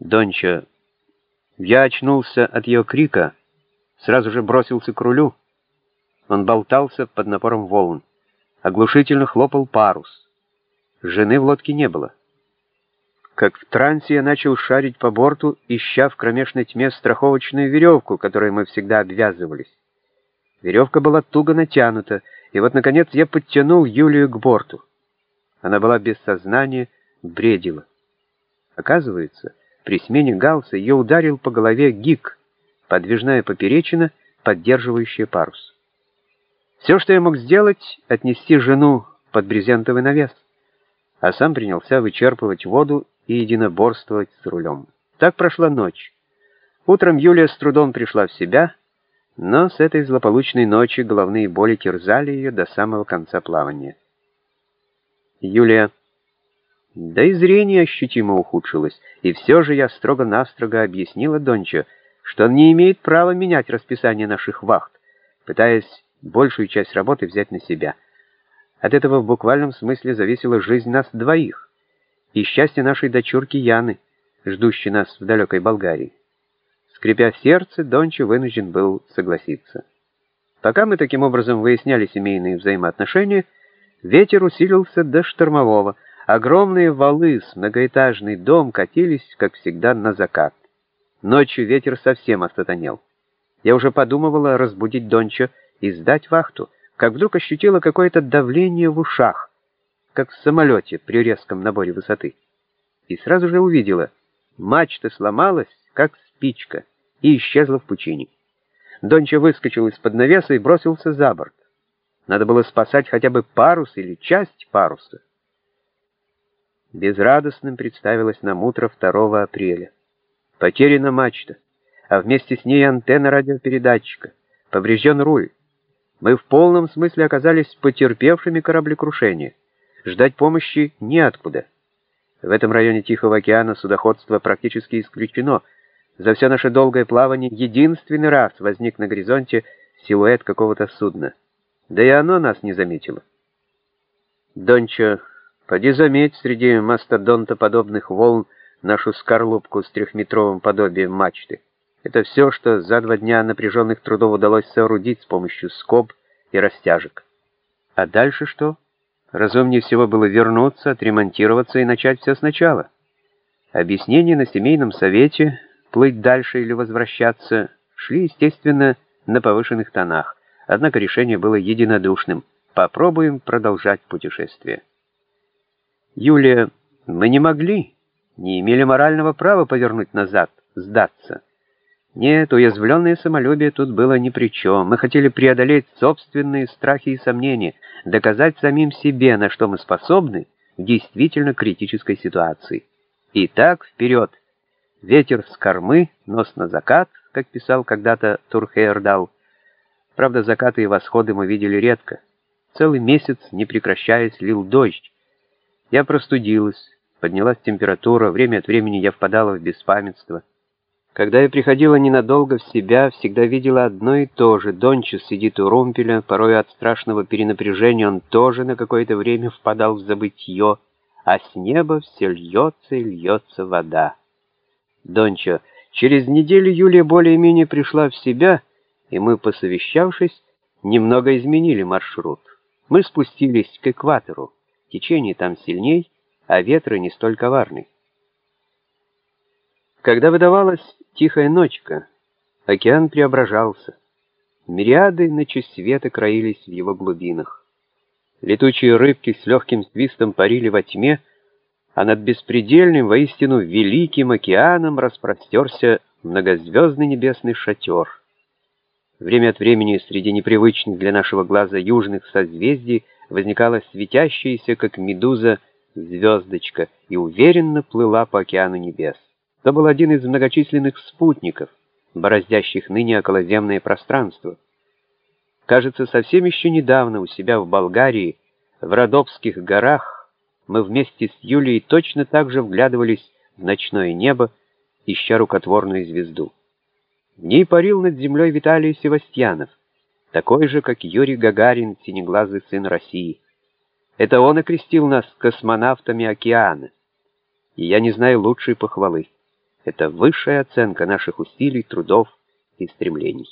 Донча. Я очнулся от ее крика, сразу же бросился к рулю. Он болтался под напором волн. Оглушительно хлопал парус. Жены в лодке не было. Как в трансе я начал шарить по борту, ища в кромешной тьме страховочную веревку, которой мы всегда обвязывались. Веревка была туго натянута, и вот, наконец, я подтянул Юлию к борту. Она была без сознания, бредила. Оказывается, при смене галса ее ударил по голове гик, подвижная поперечина, поддерживающая парус. Все, что я мог сделать, отнести жену под брезентовый навес, а сам принялся вычерпывать воду и единоборствовать с рулем. Так прошла ночь. Утром Юлия с трудом пришла в себя, но с этой злополучной ночи головные боли терзали ее до самого конца плавания. Юлия... Да и зрение ощутимо ухудшилось, и все же я строго-настрого объяснила Дончо, что он не имеет права менять расписание наших вахт, пытаясь большую часть работы взять на себя. От этого в буквальном смысле зависела жизнь нас двоих и счастье нашей дочурки Яны, ждущей нас в далекой Болгарии. Скрипя сердце, Дончо вынужден был согласиться. Пока мы таким образом выясняли семейные взаимоотношения, ветер усилился до штормового. Огромные валы с многоэтажный дом катились, как всегда, на закат. Ночью ветер совсем остатонел. Я уже подумывала разбудить Дончо и сдать вахту, как вдруг ощутила какое-то давление в ушах, как в самолете при резком наборе высоты. И сразу же увидела, мачта сломалась, как спичка и исчезла в пучине. Донча выскочил из-под навеса и бросился за борт. Надо было спасать хотя бы парус или часть паруса. Безрадостным представилось нам утро 2 апреля. Потеряна мачта, а вместе с ней антенна радиопередатчика. Поврежден руль. Мы в полном смысле оказались потерпевшими кораблекрушения. Ждать помощи неоткуда. В этом районе Тихого океана судоходство практически исключено — за все наше долгое плавание единственный раз возник на горизонте силуэт какого-то судна. Да и оно нас не заметило. Дончо, поди заметь среди мастодонтоподобных волн нашу скорлупку с трехметровым подобием мачты. Это все, что за два дня напряженных трудов удалось соорудить с помощью скоб и растяжек. А дальше что? Разумнее всего было вернуться, отремонтироваться и начать все сначала. Объяснение на семейном совете плыть дальше или возвращаться, шли, естественно, на повышенных тонах, однако решение было единодушным. Попробуем продолжать путешествие. Юлия, мы не могли, не имели морального права повернуть назад, сдаться. Нет, уязвленное самолюбие тут было ни при чем. Мы хотели преодолеть собственные страхи и сомнения, доказать самим себе, на что мы способны в действительно критической ситуации. Итак, вперед! Ветер с кормы, нос на закат, как писал когда-то Турхейердал. Правда, закаты и восходы мы видели редко. Целый месяц, не прекращаясь, лил дождь. Я простудилась, поднялась температура, время от времени я впадала в беспамятство. Когда я приходила ненадолго в себя, всегда видела одно и то же. Донча сидит у румпеля, порой от страшного перенапряжения он тоже на какое-то время впадал в забытье, а с неба все льется и льется вода. Дончо, через неделю Юлия более-менее пришла в себя, и мы, посовещавшись, немного изменили маршрут. Мы спустились к экватору. Течение там сильней, а ветры не столь коварны. Когда выдавалась тихая ночка, океан преображался. Мириады ночи света краились в его глубинах. Летучие рыбки с легким свистом парили во тьме, а над беспредельным, воистину великим океаном распростерся многозвездный небесный шатер. Время от времени среди непривычных для нашего глаза южных созвездий возникала светящаяся, как медуза, звездочка и уверенно плыла по океану небес. Это был один из многочисленных спутников, бороздящих ныне околоземное пространство. Кажется, совсем еще недавно у себя в Болгарии, в Родопских горах, мы вместе с Юлией точно так же вглядывались в ночное небо, ища рукотворную звезду. В ней парил над землей Виталий Севастьянов, такой же, как Юрий Гагарин, синеглазый сын России. Это он окрестил нас космонавтами океана. И я не знаю лучшей похвалы. Это высшая оценка наших усилий, трудов и стремлений.